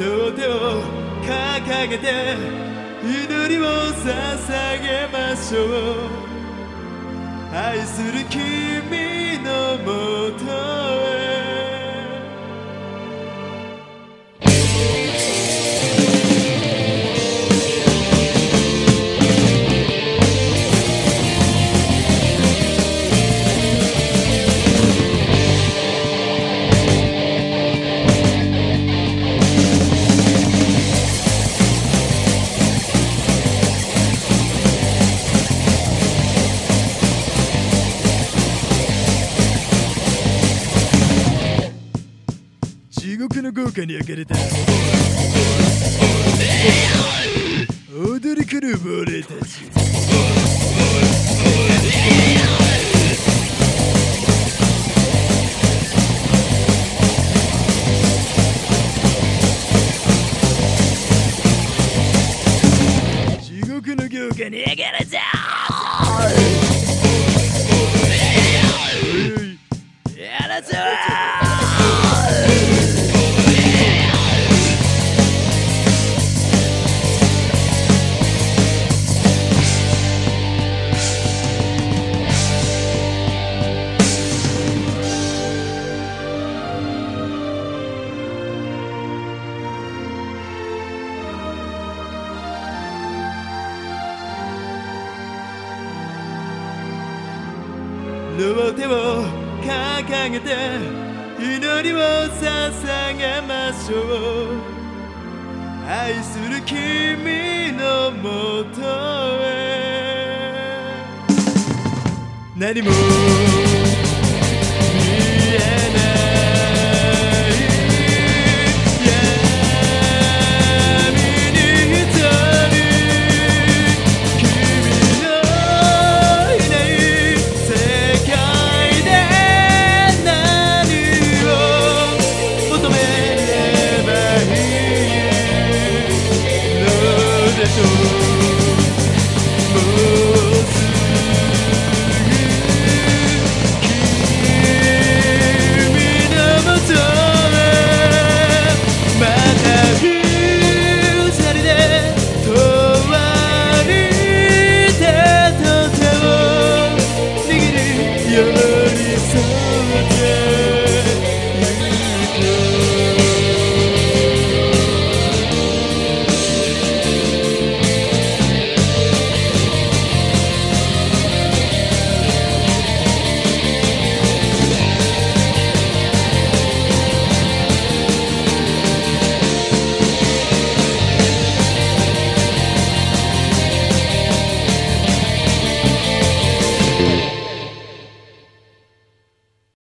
の手を掲げて祈りを捧げましょう。愛する君の地獄の豪華に焼かれた。踊り狂う亡霊たち。地獄の豪華に焼かれた。やらせ両手を掲げて祈りを捧げましょう。愛する君のもとへ。何も。